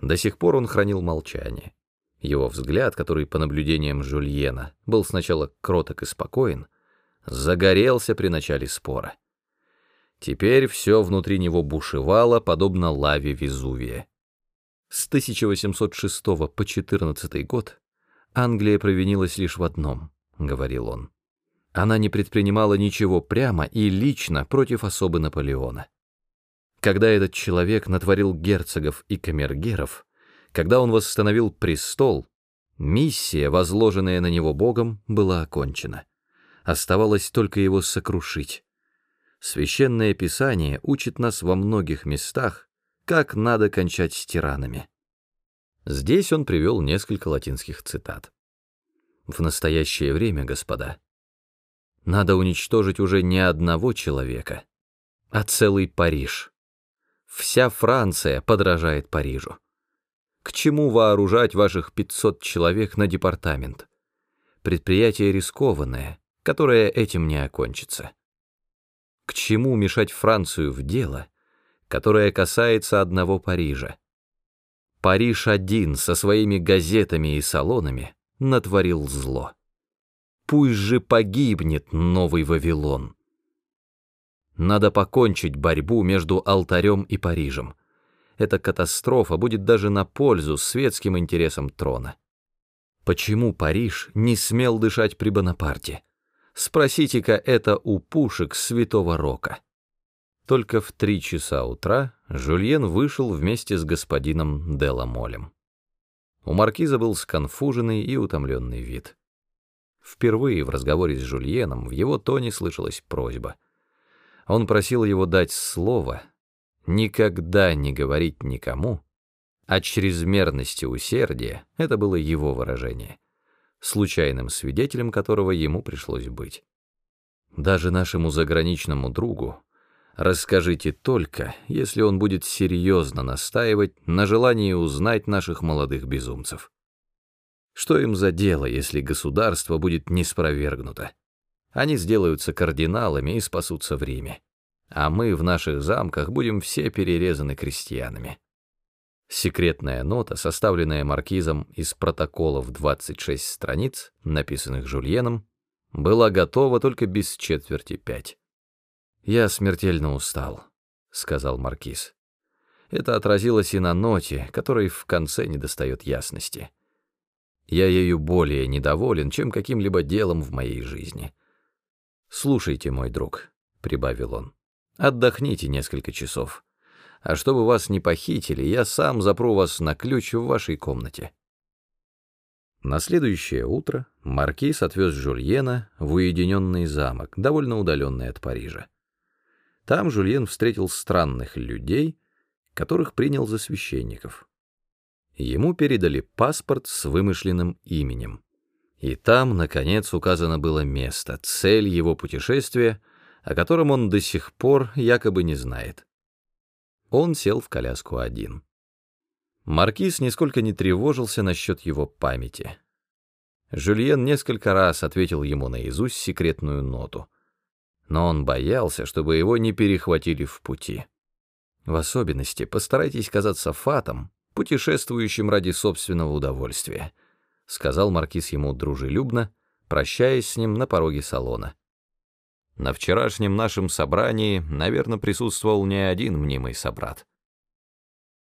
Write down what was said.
До сих пор он хранил молчание. Его взгляд, который по наблюдениям Жульена был сначала кроток и спокоен, загорелся при начале спора. Теперь все внутри него бушевало, подобно лаве Везувия. С 1806 по 14 год Англия провинилась лишь в одном, — говорил он. Она не предпринимала ничего прямо и лично против особы Наполеона. Когда этот человек натворил герцогов и камергеров, когда он восстановил престол, миссия, возложенная на него Богом, была окончена. Оставалось только его сокрушить. Священное Писание учит нас во многих местах, как надо кончать с тиранами. Здесь он привел несколько латинских цитат. В настоящее время, господа, надо уничтожить уже не одного человека, а целый Париж. Вся Франция подражает Парижу. К чему вооружать ваших 500 человек на департамент? Предприятие рискованное, которое этим не окончится. К чему мешать Францию в дело, которое касается одного Парижа? Париж один со своими газетами и салонами натворил зло. Пусть же погибнет новый Вавилон. Надо покончить борьбу между алтарем и Парижем. Эта катастрофа будет даже на пользу светским интересам трона. Почему Париж не смел дышать при Бонапарте? Спросите-ка это у пушек Святого Рока. Только в три часа утра Жульен вышел вместе с господином Деламолем. У маркиза был сконфуженный и утомленный вид. Впервые в разговоре с Жульеном в его тоне слышалась просьба — он просил его дать слово, никогда не говорить никому, о чрезмерности усердия, это было его выражение, случайным свидетелем которого ему пришлось быть. Даже нашему заграничному другу расскажите только, если он будет серьезно настаивать на желании узнать наших молодых безумцев. Что им за дело, если государство будет неспровергнуто? Они сделаются кардиналами и спасутся в Риме. А мы в наших замках будем все перерезаны крестьянами. Секретная нота, составленная маркизом из протоколов 26 страниц, написанных Жульеном, была готова только без четверти пять. «Я смертельно устал», — сказал маркиз. Это отразилось и на ноте, которой в конце недостает ясности. Я ею более недоволен, чем каким-либо делом в моей жизни. «Слушайте, мой друг», — прибавил он, — «отдохните несколько часов. А чтобы вас не похитили, я сам запру вас на ключ в вашей комнате». На следующее утро маркиз отвез Жульена в уединенный замок, довольно удаленный от Парижа. Там Жульен встретил странных людей, которых принял за священников. Ему передали паспорт с вымышленным именем. И там, наконец, указано было место, цель его путешествия, о котором он до сих пор якобы не знает. Он сел в коляску один. Маркиз нисколько не тревожился насчет его памяти. Жюльен несколько раз ответил ему наизусть секретную ноту, но он боялся, чтобы его не перехватили в пути. В особенности постарайтесь казаться фатом, путешествующим ради собственного удовольствия —— сказал маркиз ему дружелюбно, прощаясь с ним на пороге салона. «На вчерашнем нашем собрании, наверное, присутствовал не один мнимый собрат.